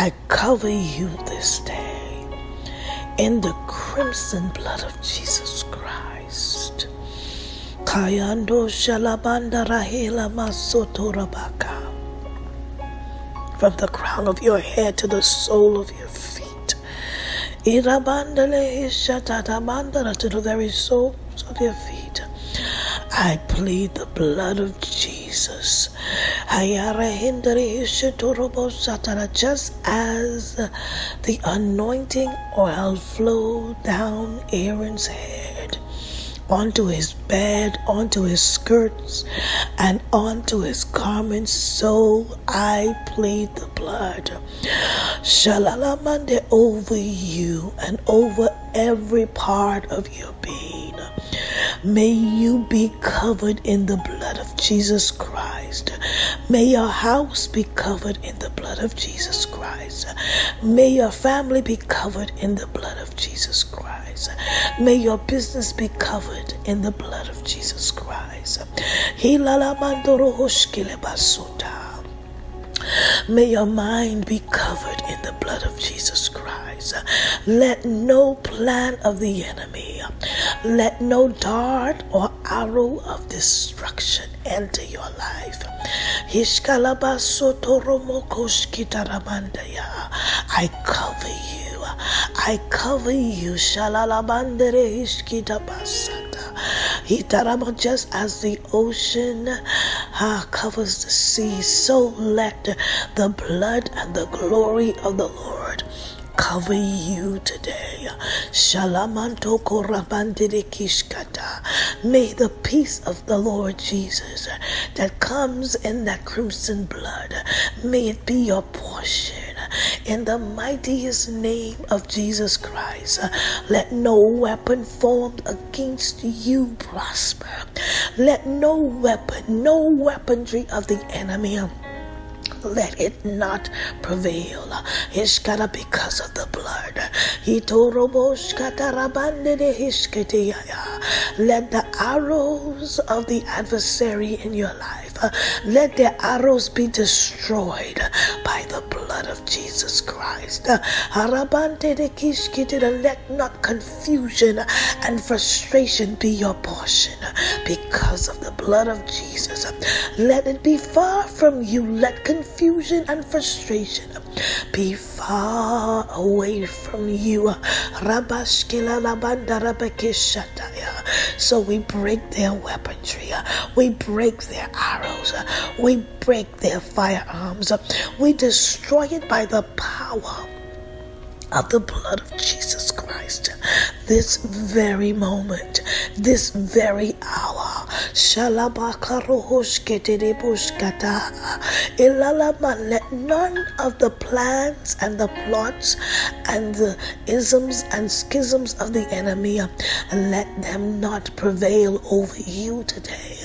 I cover you this day in the crimson blood of Jesus Christ. Kayando shalabanda rahela masotorabaka. From the crown of your head to the sole of your feet. Irabandale ishatatamandara To the very soles of your feet. I plead the blood of Jesus. Just as the anointing oil flowed down Aaron's head onto his bed, onto his skirts, and onto his garments, so I plead the blood. Shalalamande over you and over every part of your being. May you be covered in the blood of Jesus Christ. May your house be covered in the blood of Jesus Christ. May your family be covered in the blood of Jesus Christ. May your business be covered in the blood of Jesus Christ. May your mind be covered in the blood of Jesus Christ. Let no plan of the enemy, let no dart or arrow of destruction enter your life. I cover you. I cover you. Shalalabandere just as the ocean ah, covers the sea, so let the blood and the glory of the Lord cover you today. May the peace of the Lord Jesus that comes in that crimson blood, may it be your portion. In the mightiest name of Jesus Christ, let no weapon formed against you prosper. Let no weapon, no weaponry of the enemy let it not prevail. Ishkara because of the blood. Let the arrows of the adversary in your life, let their arrows be destroyed by the blood of Jesus Christ. Let not confusion and frustration be your portion because of the blood of Jesus. Let it be far from you. Let confusion and frustration be far away from you. So we break their weaponry, uh, we break their arrows, uh, we break their firearms, uh, we destroy it by the power of the blood of Jesus Christ. This very moment, this very hour. Let none of the plans and the plots and the isms and schisms of the enemy let them not prevail over you today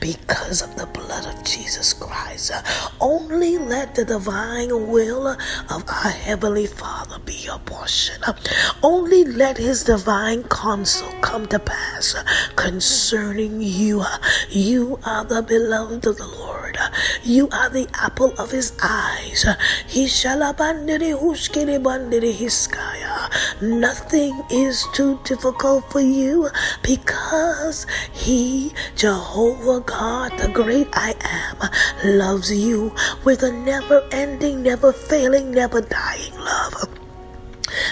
because of the blood of Jesus Christ. Only let the divine will of our Heavenly Father be your portion. Only let His divine counsel come to pass concerning you. You are the beloved of the Lord. You are the apple of His eyes. He shall. Nothing is too difficult for you because He, Jehovah God, the great I am, loves you with a never ending, never failing, never dying love.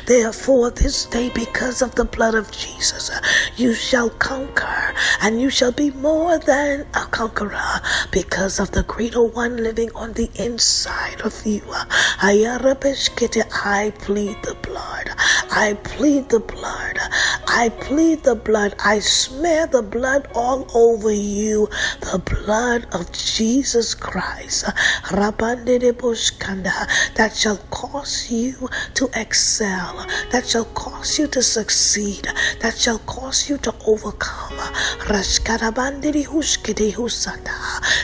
Therefore, this day, because of the blood of Jesus, uh, you shall conquer and you shall be more than a conqueror because of the greater one living on the inside of you. Uh, uh, I plead the blood. I plead the blood. I plead the blood. I smear the blood all over you. The blood of Jesus Christ. That shall cause you to excel. That shall cause you to succeed. That shall cause you to overcome.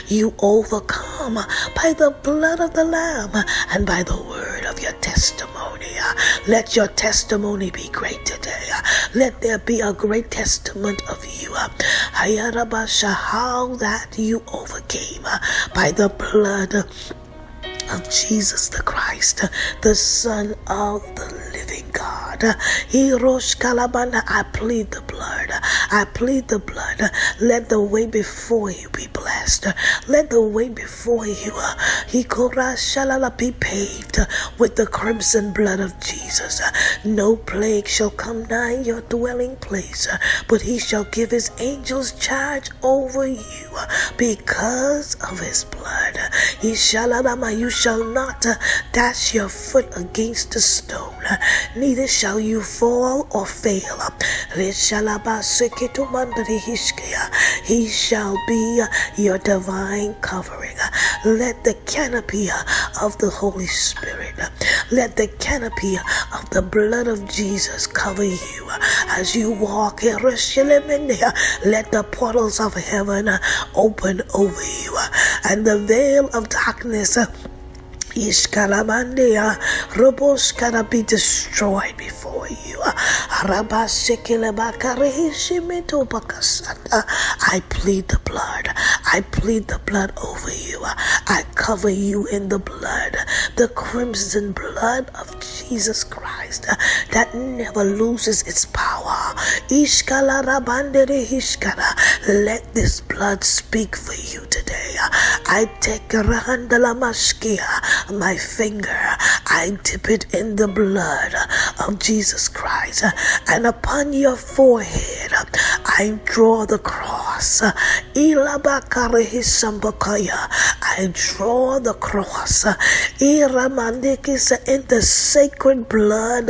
You overcome by the blood of the Lamb and by the Let your testimony be great today. Let there be a great testament of you. How that you overcame by the blood of Jesus the Christ, the Son of the living God. Hirosh Kalabana, I plead the blood. I plead the blood. Let the way before you be blessed. Let the way before you, uh, Shalala, be paved with the crimson blood of Jesus. No plague shall come nigh your dwelling place, but he shall give his angels charge over you because of his blood. He you shall not uh, dash your foot against a stone neither shall you fall or fail. He shall be your divine covering. Let the canopy of the Holy Spirit, let the canopy of the blood of Jesus cover you as you walk. Let the portals of heaven open over you, and the veil of darkness Ishkalamandia Robos gonna be destroyed before you. I plead the blood. I plead the blood over you. I cover you in the blood, the crimson blood of Jesus Christ uh, that never loses its power. Let this blood speak for you today. I take my finger, I dip it in the blood of Jesus Christ, and upon your forehead, I draw the cross. I draw the cross in the sacred blood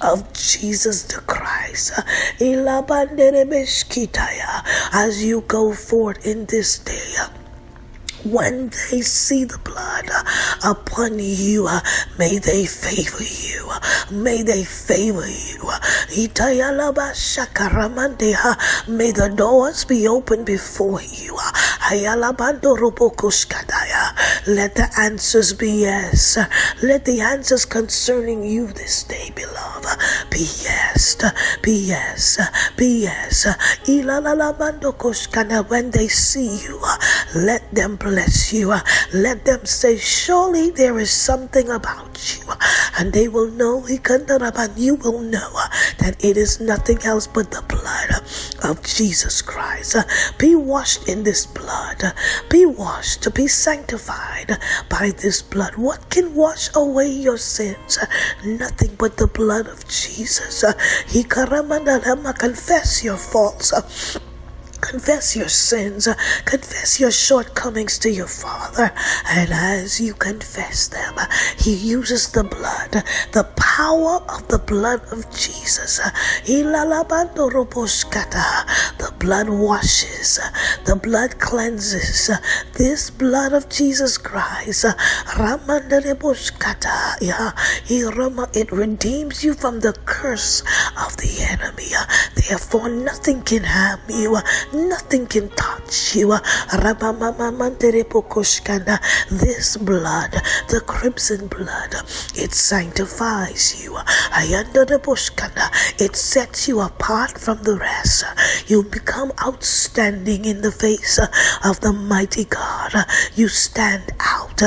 of Jesus the Christ. As you go forth in this day, when they see the blood upon you, may they favor you. May they favor you. May the doors be open before you. Let the answers be yes. Let the answers concerning you this day, beloved, be yes. Be yes. Be yes. When they see you, let them bless you. Let them say, Surely there is something about you. And they will know, you will know that it is nothing else but the blood of Jesus Christ. Be washed in this blood. Be washed, to be sanctified by this blood. What can wash away your sins? Nothing but the blood of Jesus. Confess your faults Confess your sins, confess your shortcomings to your Father, and as you confess them, He uses the blood, the power of the blood of Jesus. Blood washes, the blood cleanses. This blood of Jesus Christ, it redeems you from the curse of the enemy. Therefore, nothing can harm you Nothing can touch you. This blood, the crimson blood, it sanctifies you. It sets you apart from the rest. You become come outstanding in the face of the mighty God. You stand out.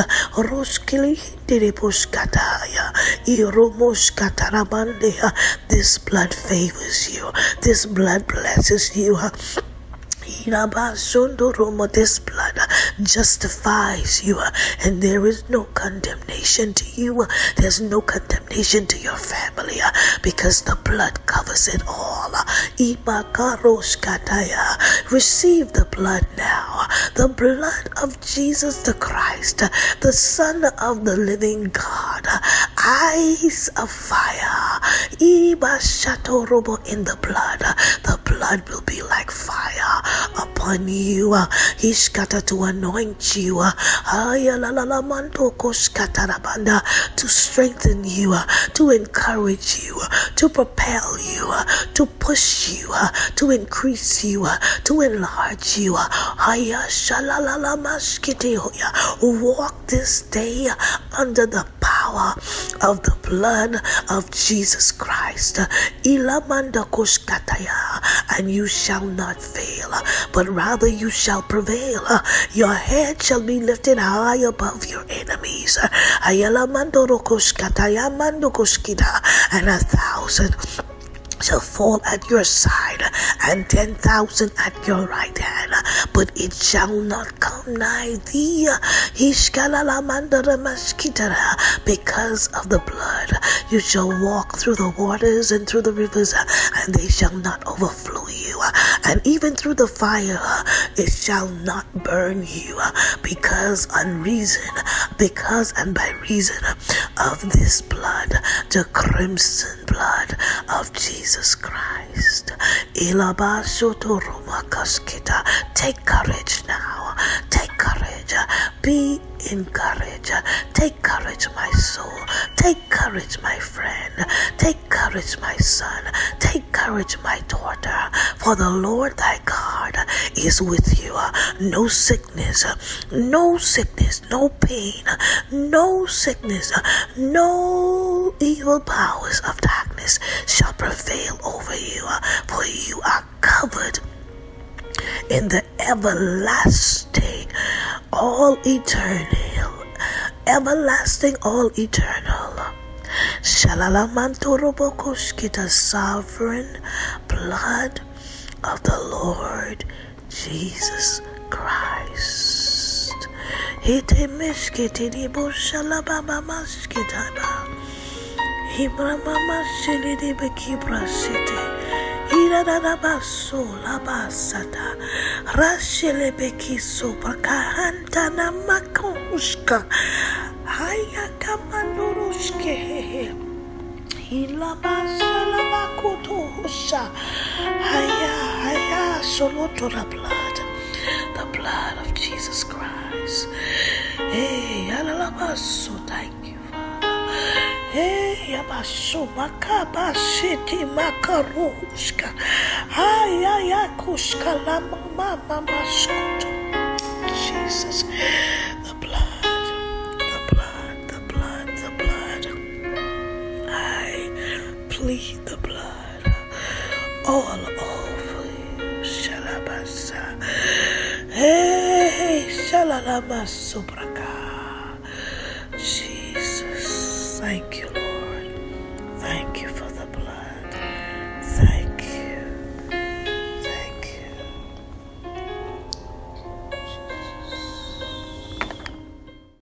This blood favors you. This blood blesses you. This blood justifies you, and there is no condemnation to you. There's no condemnation to your family because the blood covers it all. Receive the blood now, the blood of Jesus the Christ, the Son of the living God, eyes of fire. In the blood, blood will be like fire upon you. He's scattered to anoint you. To strengthen you, to encourage you, to propel you, to push you, to increase you, to enlarge you. Walk this day under the power of the blood of Jesus Christ. And you shall not fail, but rather you shall prevail. Your head shall be lifted high above your enemies. And a thousand shall fall at your side and ten thousand at your right hand, but it shall not come nigh thee. Because of the blood, you shall walk through the waters and through the rivers, and they shall not overflow you. And even through the fire, it shall not burn you, because unreason, because and by reason of this blood, the crimson blood of Jesus Christ. Take courage now. Take courage. Be encouraged. Take courage, my soul. Take courage, my friend. Take courage, my son. Take courage, my daughter. For the Lord thy God is with you. No sickness, no sickness, no pain, no sickness, no evil powers of darkness shall prevail over you. Uh, for you are covered in the everlasting, all eternal, everlasting, all eternal. Shalalamanturubokushkita sovereign blood of the Lord Jesus Christ. Hite mishkiti bushalababa maskitaba. Hibramama shilidi bekibra city. Iradabaso labasata rashele bekiso prakahanta na makoshka haya kamanurushke ilabasa labakutusha haya haya soloto the blood. The blood of Jesus Christ. Eh, hey alalabaso thank mama. Jesus, the blood, the blood, the blood, the blood. I plead the blood all over you. Shalabasa. Hey, shalalama sobraka.